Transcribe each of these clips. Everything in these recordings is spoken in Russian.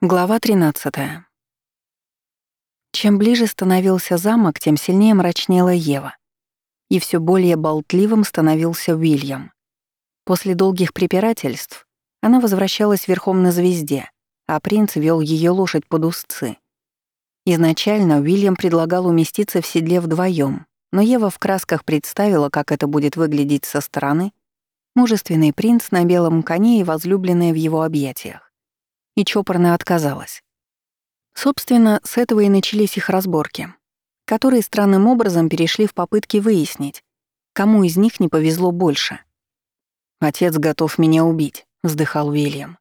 Глава 13. Чем ближе становился замок, тем сильнее мрачнела Ева. И все более болтливым становился Уильям. После долгих препирательств она возвращалась верхом на звезде, а принц вел ее лошадь под узцы. Изначально Уильям предлагал уместиться в седле вдвоем, но Ева в красках представила, как это будет выглядеть со стороны, мужественный принц на белом коне и возлюбленная в его объятиях и чопорно отказалась. Собственно, с этого и начались их разборки, которые странным образом перешли в попытки выяснить, кому из них не повезло больше. «Отец готов меня убить», — вздыхал Уильям.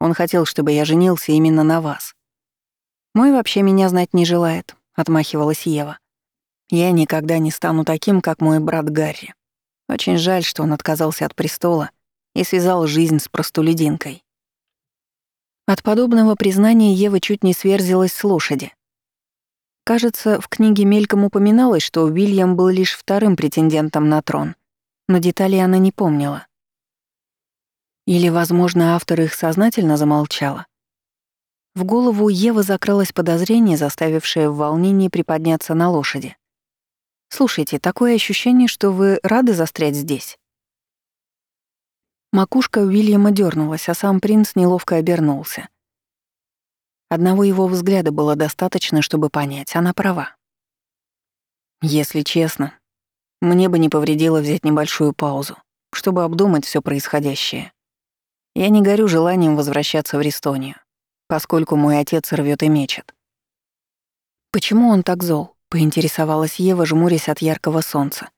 «Он хотел, чтобы я женился именно на вас». «Мой вообще меня знать не желает», — отмахивалась Ева. «Я никогда не стану таким, как мой брат Гарри. Очень жаль, что он отказался от престола и связал жизнь с простолюдинкой. От подобного признания Ева чуть не сверзилась с лошади. Кажется, в книге мельком упоминалось, что Уильям был лишь вторым претендентом на трон, но деталей она не помнила. Или, возможно, автор их сознательно замолчала. В голову Евы закралось подозрение, заставившее в волнении приподняться на лошади. «Слушайте, такое ощущение, что вы рады застрять здесь?» Макушка Уильяма дернулась, а сам принц неловко обернулся. Одного его взгляда было достаточно, чтобы понять, она права. Если честно, мне бы не повредило взять небольшую паузу, чтобы обдумать все происходящее. Я не горю желанием возвращаться в Рестонию, поскольку мой отец рвет и мечет. «Почему он так зол?» — поинтересовалась Ева, жмурясь от яркого солнца.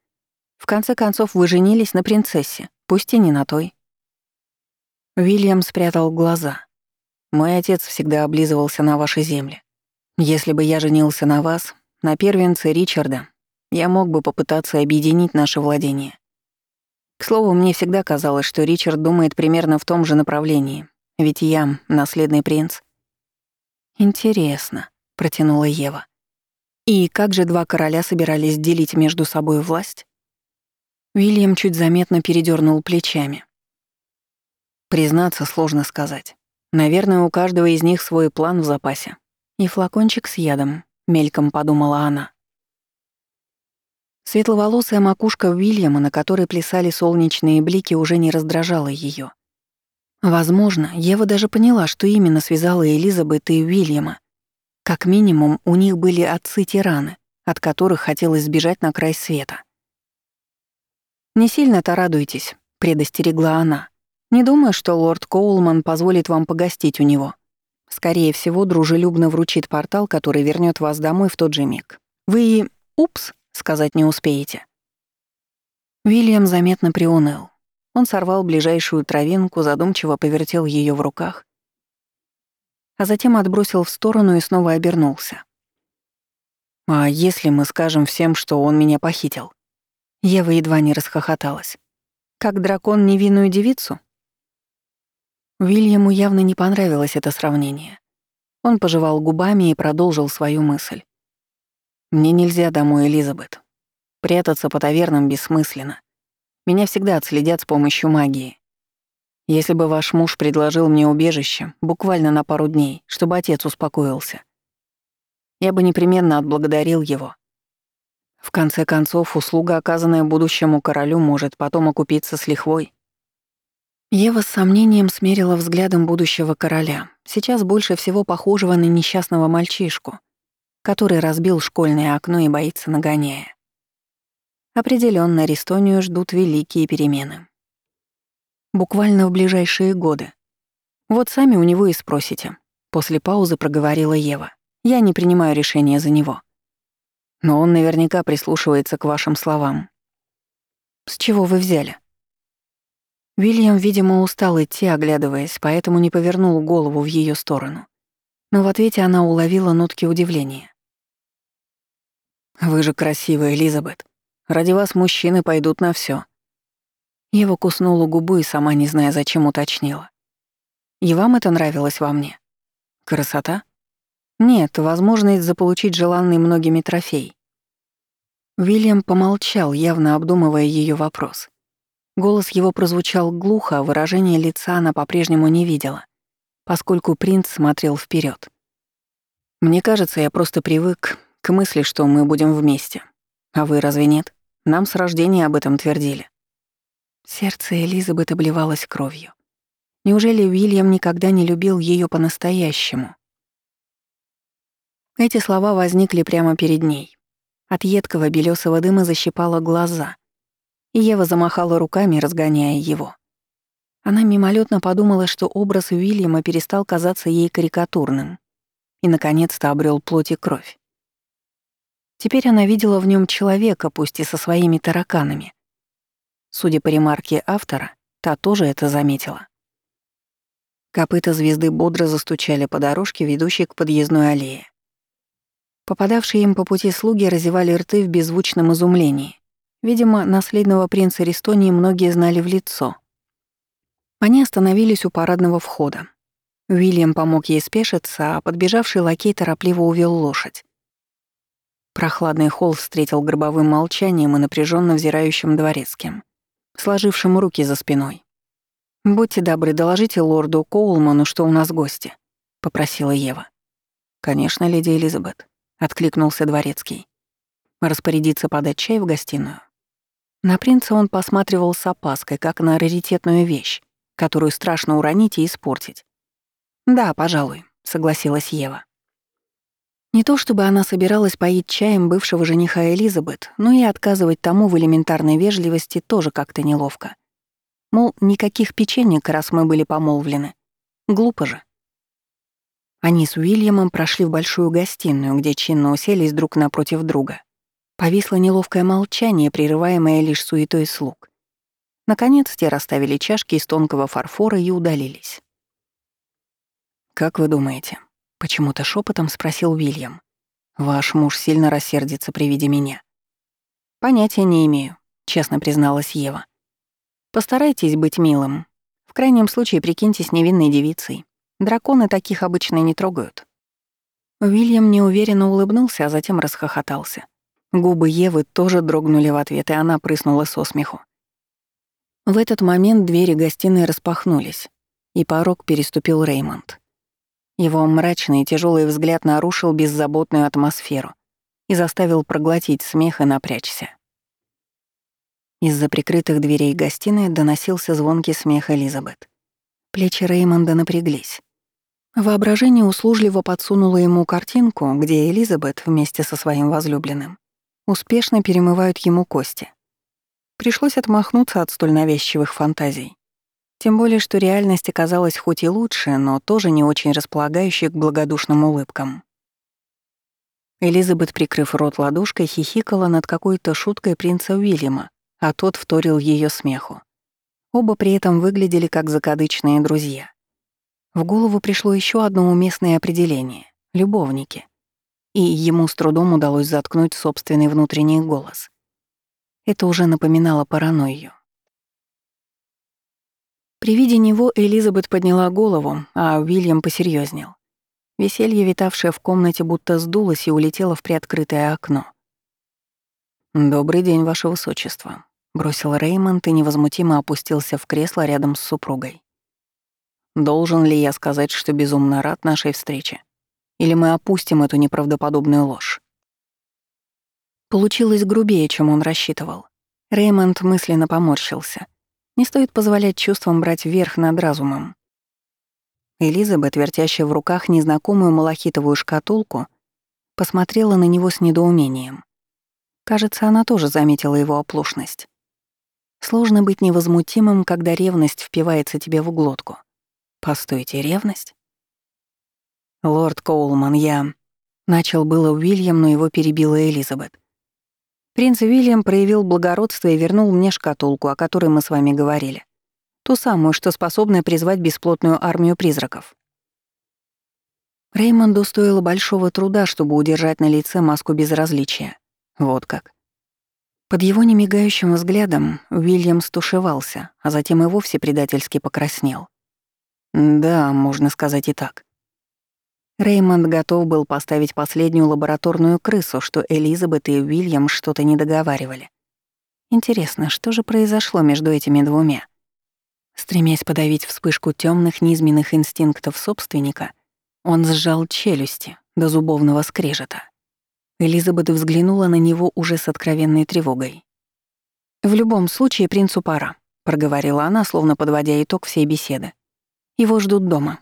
«В конце концов, вы женились на принцессе, пусть и не на той. Уильям спрятал глаза. «Мой отец всегда облизывался на ваши земли. Если бы я женился на вас, на первенце Ричарда, я мог бы попытаться объединить наши владения. К слову, мне всегда казалось, что Ричард думает примерно в том же направлении, ведь я — наследный принц». «Интересно», — протянула Ева. «И как же два короля собирались делить между собой власть?» Уильям чуть заметно передернул плечами. Признаться, сложно сказать. Наверное, у каждого из них свой план в запасе. И флакончик с ядом, мельком подумала она. Светловолосая макушка Уильяма, на которой плясали солнечные блики, уже не раздражала ее. Возможно, Ева даже поняла, что именно связала Элизабет и Уильяма. Как минимум, у них были отцы-тираны, от которых хотелось сбежать на край света. «Не сильно-то радуйтесь», — предостерегла она. Не думаю, что лорд Коулман позволит вам погостить у него. Скорее всего, дружелюбно вручит портал, который вернет вас домой в тот же миг. Вы «упс» сказать не успеете. Уильям заметно приуныл. Он сорвал ближайшую травинку, задумчиво повертел ее в руках, а затем отбросил в сторону и снова обернулся. «А если мы скажем всем, что он меня похитил?» Ева едва не расхохоталась. «Как дракон невинную девицу?» Уильяму явно не понравилось это сравнение. Он пожевал губами и продолжил свою мысль. «Мне нельзя домой, Элизабет. Прятаться по тавернам бессмысленно. Меня всегда отследят с помощью магии. Если бы ваш муж предложил мне убежище, буквально на пару дней, чтобы отец успокоился, я бы непременно отблагодарил его. В конце концов, услуга, оказанная будущему королю, может потом окупиться с лихвой. Ева с сомнением смерила взглядом будущего короля, сейчас больше всего похожего на несчастного мальчишку, который разбил школьное окно и боится нагоняя. Определенно, Рестонию ждут великие перемены. Буквально в ближайшие годы. Вот сами у него и спросите. После паузы проговорила Ева. Я не принимаю решения за него. Но он наверняка прислушивается к вашим словам. С чего вы взяли? Вильям, видимо, устал идти, оглядываясь, поэтому не повернул голову в ее сторону. Но в ответе она уловила нотки удивления. «Вы же красивая, Элизабет. Ради вас мужчины пойдут на все. Ева куснула губу и сама, не зная, зачем, уточнила. «И вам это нравилось во мне? Красота? Нет, возможность заполучить желанный многими трофей». Вильям помолчал, явно обдумывая ее вопрос. Голос его прозвучал глухо, а выражение лица она по-прежнему не видела. поскольку принц смотрел вперед. «Мне кажется, я просто привык к мысли, что мы будем вместе. А вы разве нет? Нам с рождения об этом твердили». Сердце Элизабет обливалось кровью. Неужели Уильям никогда не любил ее по-настоящему? Эти слова возникли прямо перед ней. От едкого белесого дыма защипала глаза, и Ева замахала руками, разгоняя его. Она мимолетно подумала, что образ Уильяма перестал казаться ей карикатурным и, наконец-то, обрел плоть и кровь. Теперь она видела в нем человека, пусть и со своими тараканами. Судя по ремарке автора, та тоже это заметила. Копыта звезды бодро застучали по дорожке, ведущей к подъездной аллее. Попадавшие им по пути слуги разевали рты в беззвучном изумлении. Видимо, наследного принца Рестонии многие знали в лицо. Они остановились у парадного входа. Уильям помог ей спешиться, а подбежавший лакей торопливо увел лошадь. Прохладный холл встретил гробовым молчанием и напряженно взирающим дворецким, сложившим руки за спиной. «Будьте добры, доложите лорду Коулману, что у нас гости», — попросила Ева. «Конечно, леди Элизабет», — откликнулся дворецкий. «Распорядиться подать чай в гостиную». На принца он посматривал с опаской, как на раритетную вещь, которую страшно уронить и испортить. «Да, пожалуй», — согласилась Ева. Не то чтобы она собиралась поить чаем бывшего жениха Элизабет, но и отказывать тому в элементарной вежливости тоже как-то неловко. Мол, никаких печенек, раз мы были помолвлены. Глупо же. Они с Уильямом прошли в большую гостиную, где чинно уселись друг напротив друга. Повисло неловкое молчание, прерываемое лишь суетой слуг. Наконец, те расставили чашки из тонкого фарфора и удалились. «Как вы думаете?» — почему-то шепотом спросил Уильям. «Ваш муж сильно рассердится при виде меня». «Понятия не имею», — честно призналась Ева. «Постарайтесь быть милым. В крайнем случае прикиньтесь невинной девицей. Драконы таких обычно не трогают». Уильям неуверенно улыбнулся, а затем расхохотался. Губы Евы тоже дрогнули в ответ, и она прыснула со смеху. В этот момент двери гостиной распахнулись, и порог переступил Реймонд. Его мрачный и тяжелый взгляд нарушил беззаботную атмосферу и заставил проглотить смех и напрячься. Из-за прикрытых дверей гостиной доносился звонкий смех Элизабет. Плечи Реймонда напряглись. Воображение услужливо подсунуло ему картинку, где Элизабет вместе со своим возлюбленным успешно перемывают ему кости. Пришлось отмахнуться от столь навязчивых фантазий. Тем более, что реальность оказалась хоть и лучше, но тоже не очень располагающей к благодушным улыбкам. Элизабет, прикрыв рот ладошкой, хихикала над какой-то шуткой принца Уильяма, а тот вторил ее смеху. Оба при этом выглядели как закадычные друзья. В голову пришло еще одно уместное определение — любовники. И ему с трудом удалось заткнуть собственный внутренний голос. Это уже напоминало паранойю. При виде него Элизабет подняла голову, а Уильям посерьезнел. Веселье, витавшее в комнате, будто сдулось и улетело в приоткрытое окно. «Добрый день, Ваше Высочество», — бросил Реймонд и невозмутимо опустился в кресло рядом с супругой. «Должен ли я сказать, что безумно рад нашей встрече? Или мы опустим эту неправдоподобную ложь?» Получилось грубее, чем он рассчитывал. Реймонд мысленно поморщился — не стоит позволять чувствам брать верх над разумом. Элизабет, вертящая в руках незнакомую малахитовую шкатулку, посмотрела на него с недоумением. Кажется, она тоже заметила его оплошность. Сложно быть невозмутимым, когда ревность впивается тебе в глотку. Постойте, ревность? «Лорд Коулман, я...» Начал было Уильям, но его перебила Элизабет. Принц Уильям проявил благородство и вернул мне шкатулку, о которой мы с вами говорили. Ту самую, что способна призвать бесплотную армию призраков. Реймонду стоило большого труда, чтобы удержать на лице маску безразличия. Вот как. Под его немигающим взглядом Уильям стушевался, а затем и вовсе предательски покраснел. Да, можно сказать и так. Реймонд готов был поставить последнюю лабораторную крысу, что Элизабет и Уильям что-то не договаривали. Интересно, что же произошло между этими двумя? Стремясь подавить вспышку темных низменных инстинктов собственника, он сжал челюсти до зубовного скрежета. Элизабет взглянула на него уже с откровенной тревогой. «В любом случае принцу пора», — проговорила она, словно подводя итог всей беседы. «Его ждут дома».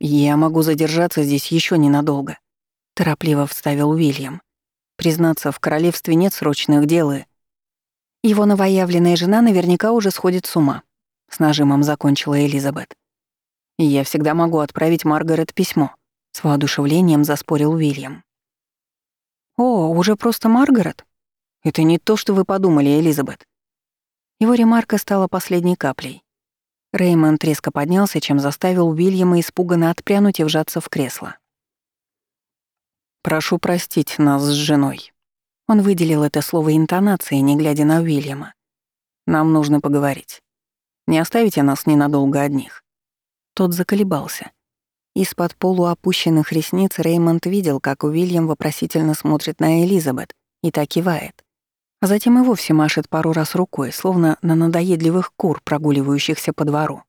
«Я могу задержаться здесь еще ненадолго», — торопливо вставил Уильям. «Признаться, в королевстве нет срочных дел и...» Его новоявленная жена наверняка уже сходит с ума. С нажимом закончила Элизабет. я всегда могу отправить Маргарет письмо. С воодушевлением заспорил Уильям. «О, уже просто Маргарет? Это не то, что вы подумали, Элизабет». Его ремарка стала последней каплей. Реймонд резко поднялся, чем заставил Уильяма испуганно отпрянуть и вжаться в кресло. «Прошу простить нас с женой», он выделил это слово интонацией, не глядя на Уильяма. «Нам нужно поговорить. Не оставите нас ненадолго одних». Тот заколебался. Из-под полуопущенных ресниц Реймонд видел, как Уильям вопросительно смотрит на Элизабет и так кивает. А затем и вовсе машет пару раз рукой, словно на надоедливых кур, прогуливающихся по двору.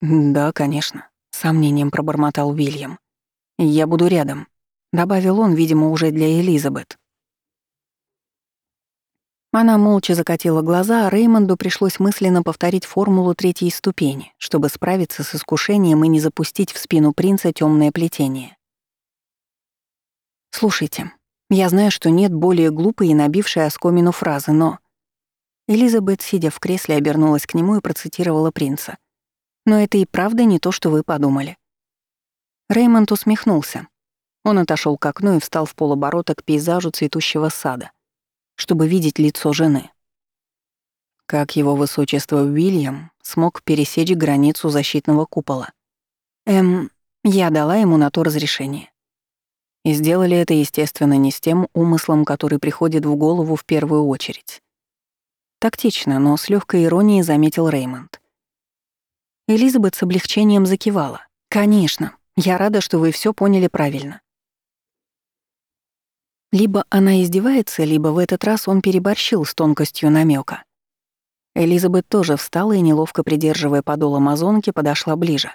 «Да, конечно», — сомнением пробормотал Уильям. «Я буду рядом». Добавил он, видимо, уже для Элизабет. Она молча закатила глаза, а Реймонду пришлось мысленно повторить формулу третьей ступени, чтобы справиться с искушением и не запустить в спину принца темное плетение. «Слушайте, я знаю, что нет более глупой и набившей оскомину фразы, но...» Элизабет, сидя в кресле, обернулась к нему и процитировала принца. «Но это и правда не то, что вы подумали». Реймонд усмехнулся, он отошел к окну и встал в полоборота к пейзажу цветущего сада, чтобы видеть лицо жены. Как его высочество Уильям смог пересечь границу защитного купола. Эм, я дала ему на то разрешение. И сделали это, естественно, не с тем умыслом, который приходит в голову в первую очередь. Тактично, но с легкой иронией заметил Реймонд. Элизабет с облегчением закивала. «Конечно. Я рада, что вы все поняли правильно. Либо она издевается, либо в этот раз он переборщил с тонкостью намека. Элизабет тоже встала и, неловко придерживая подол амазонки, подошла ближе.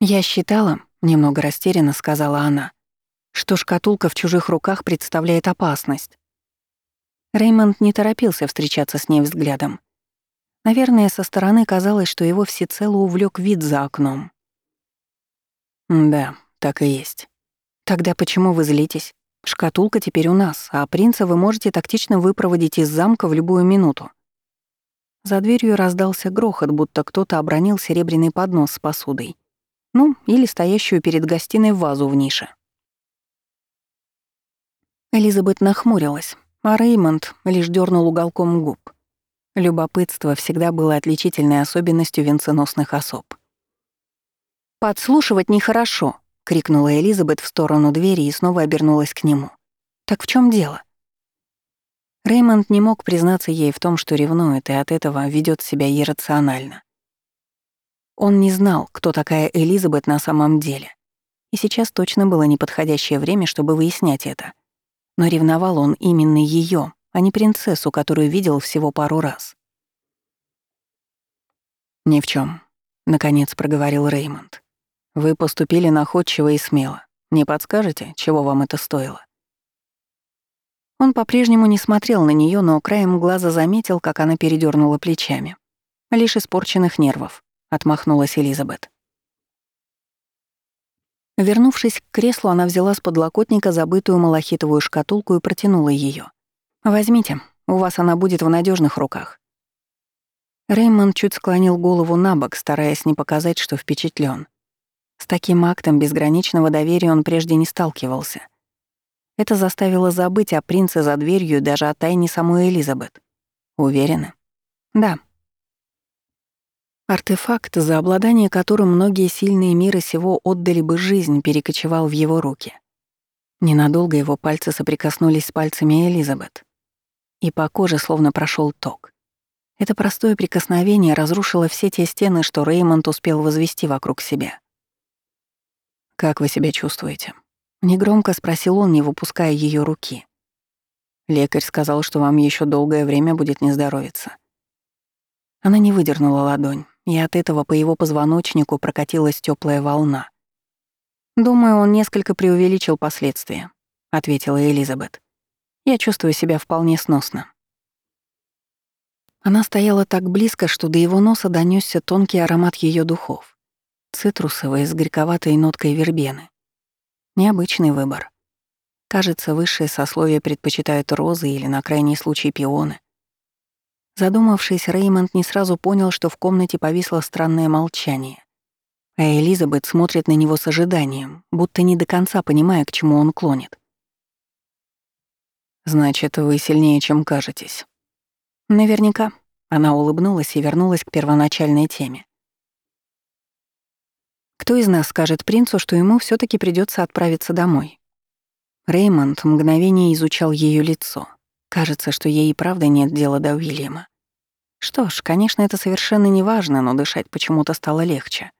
«Я считала», — немного растерянно сказала она, «что шкатулка в чужих руках представляет опасность». Реймонд не торопился встречаться с ней взглядом. Наверное, со стороны казалось, что его всецело увлек вид за окном. «Да, так и есть. Тогда почему вы злитесь?» Шкатулка теперь у нас, а принца вы можете тактично выпроводить из замка в любую минуту. За дверью раздался грохот, будто кто-то обронил серебряный поднос с посудой. Ну, или стоящую перед гостиной вазу в нише. Элизабет нахмурилась, а Реймонд лишь дернул уголком губ. Любопытство всегда было отличительной особенностью венценосных особ. «Подслушивать нехорошо», крикнула Элизабет в сторону двери и снова обернулась к нему. Так в чем дело? Реймонд не мог признаться ей в том, что ревнует, и от этого ведет себя иррационально. Он не знал, кто такая Элизабет на самом деле. И сейчас точно было неподходящее время, чтобы выяснять это. Но ревновал он именно ее, а не принцессу, которую видел всего пару раз. «Ни в чем, наконец проговорил Реймонд. Вы поступили находчиво и смело. Не подскажете, чего вам это стоило? Он по-прежнему не смотрел на нее, но краем глаза заметил, как она передернула плечами. Лишь испорченных нервов, отмахнулась Элизабет. Вернувшись к креслу, она взяла с подлокотника забытую малахитовую шкатулку и протянула ее. «Возьмите, у вас она будет в надежных руках». Реймонд чуть склонил голову на бок, стараясь не показать, что впечатлен. С таким актом безграничного доверия он прежде не сталкивался. Это заставило забыть о принце за дверью даже о тайне самой Элизабет. Уверена? Да. Артефакт, за обладание которым многие сильные мира сего отдали бы жизнь, перекочевал в его руки. Ненадолго его пальцы соприкоснулись с пальцами Элизабет. И по коже словно прошел ток. Это простое прикосновение разрушило все те стены, что Реймонд успел возвести вокруг себя. «Как вы себя чувствуете?» Негромко спросил он, не выпуская ее руки. Лекарь сказал, что вам еще долгое время будет не здоровиться. Она не выдернула ладонь, и от этого по его позвоночнику прокатилась теплая волна. «Думаю, он несколько преувеличил последствия», — ответила Элизабет. «Я чувствую себя вполне сносно». Она стояла так близко, что до его носа донесся тонкий аромат ее духов. Цитрусовые с горьковатой ноткой вербены. Необычный выбор. Кажется, высшее сословие предпочитает розы или, на крайний случай, пионы. Задумавшись, Реймонд не сразу понял, что в комнате повисло странное молчание. А Элизабет смотрит на него с ожиданием, будто не до конца понимая, к чему он клонит. «Значит, вы сильнее, чем кажетесь». «Наверняка». Она улыбнулась и вернулась к первоначальной теме. «Кто из нас скажет принцу, что ему все таки придется отправиться домой?» Реймонд мгновение изучал ее лицо. Кажется, что ей и правда нет дела до Уильяма. Что ж, конечно, это совершенно не важно, но дышать почему-то стало легче.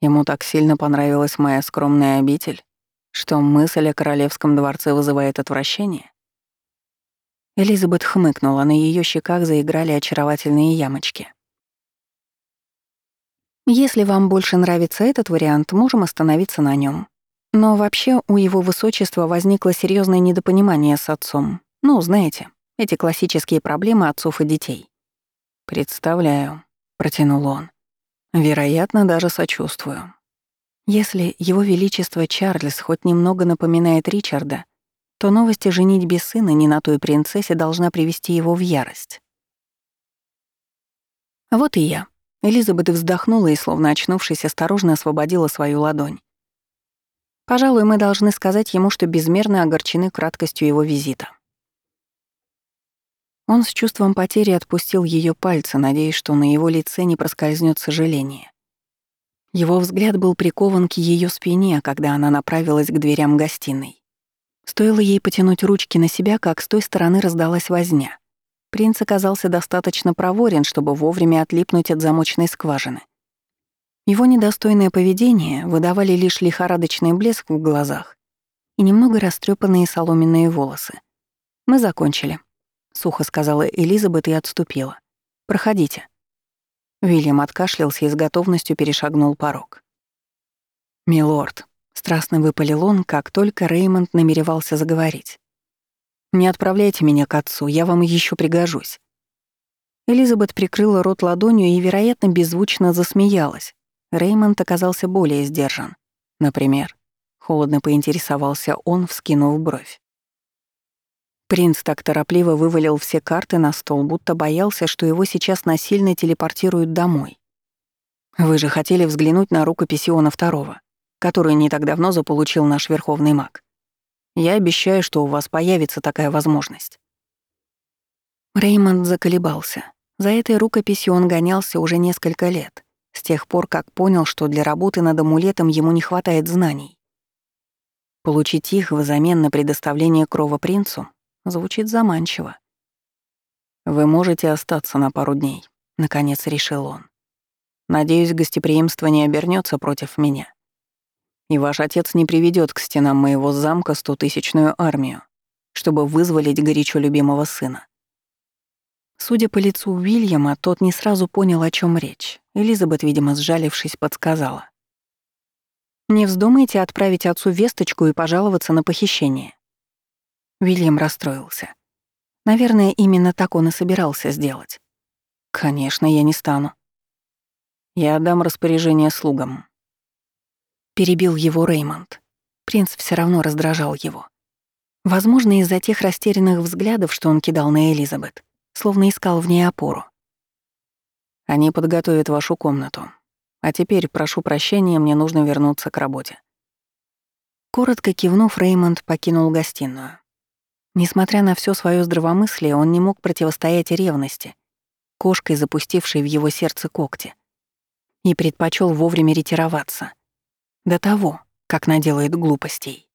Ему так сильно понравилась моя скромная обитель, что мысль о королевском дворце вызывает отвращение. Элизабет хмыкнула, на ее щеках заиграли очаровательные ямочки. Если вам больше нравится этот вариант, можем остановиться на нем. Но вообще у его высочества возникло серьезное недопонимание с отцом. Ну, знаете, эти классические проблемы отцов и детей. «Представляю», — протянул он. «Вероятно, даже сочувствую. Если его величество Чарльз хоть немного напоминает Ричарда, то новость о женитьбе сына не на той принцессе должна привести его в ярость. Вот и я. Элизабет вздохнула и, словно очнувшись, осторожно освободила свою ладонь. Пожалуй, мы должны сказать ему, что безмерно огорчены краткостью его визита. Он с чувством потери отпустил ее пальцы, надеясь, что на его лице не проскользнет сожаление. Его взгляд был прикован к ее спине, когда она направилась к дверям гостиной. Стоило ей потянуть ручки на себя, как с той стороны раздалась возня. Принц оказался достаточно проворен, чтобы вовремя отлипнуть от замочной скважины. Его недостойное поведение выдавали лишь лихорадочный блеск в глазах и немного растрепанные соломенные волосы. «Мы закончили», — сухо сказала Элизабет и отступила. «Проходите». Вильям откашлялся и с готовностью перешагнул порог. «Милорд», — страстно выпалил он, как только Реймонд намеревался заговорить. «Не отправляйте меня к отцу, я вам еще пригожусь». Элизабет прикрыла рот ладонью и, вероятно, беззвучно засмеялась. Реймонд оказался более сдержан. Например, холодно поинтересовался он, вскинув бровь. Принц так торопливо вывалил все карты на стол, будто боялся, что его сейчас насильно телепортируют домой. «Вы же хотели взглянуть на рукопись Иона Второго, которую не так давно заполучил наш Верховный Маг. Я обещаю, что у вас появится такая возможность». Реймонд заколебался. За этой рукописью он гонялся уже несколько лет, с тех пор, как понял, что для работы над амулетом ему не хватает знаний. Получить их взамен на предоставление крова принцу Звучит заманчиво. «Вы можете остаться на пару дней», — наконец решил он. «Надеюсь, гостеприимство не обернется против меня. И ваш отец не приведет к стенам моего замка стотысячную армию, чтобы вызволить горячо любимого сына». Судя по лицу Уильяма, тот не сразу понял, о чем речь. Элизабет, видимо, сжалившись, подсказала. «Не вздумайте отправить отцу весточку и пожаловаться на похищение. Вильям расстроился. Наверное, именно так он и собирался сделать. Конечно, я не стану. Я отдам распоряжение слугам. Перебил его Реймонд. Принц все равно раздражал его. Возможно, из-за тех растерянных взглядов, что он кидал на Элизабет, словно искал в ней опору. Они подготовят вашу комнату. А теперь, прошу прощения, мне нужно вернуться к работе. Коротко кивнув, Реймонд покинул гостиную. Несмотря на все свое здравомыслие, он не мог противостоять ревности, кошкой запустившей в его сердце когти, и предпочел вовремя ретироваться. До того, как наделает глупостей.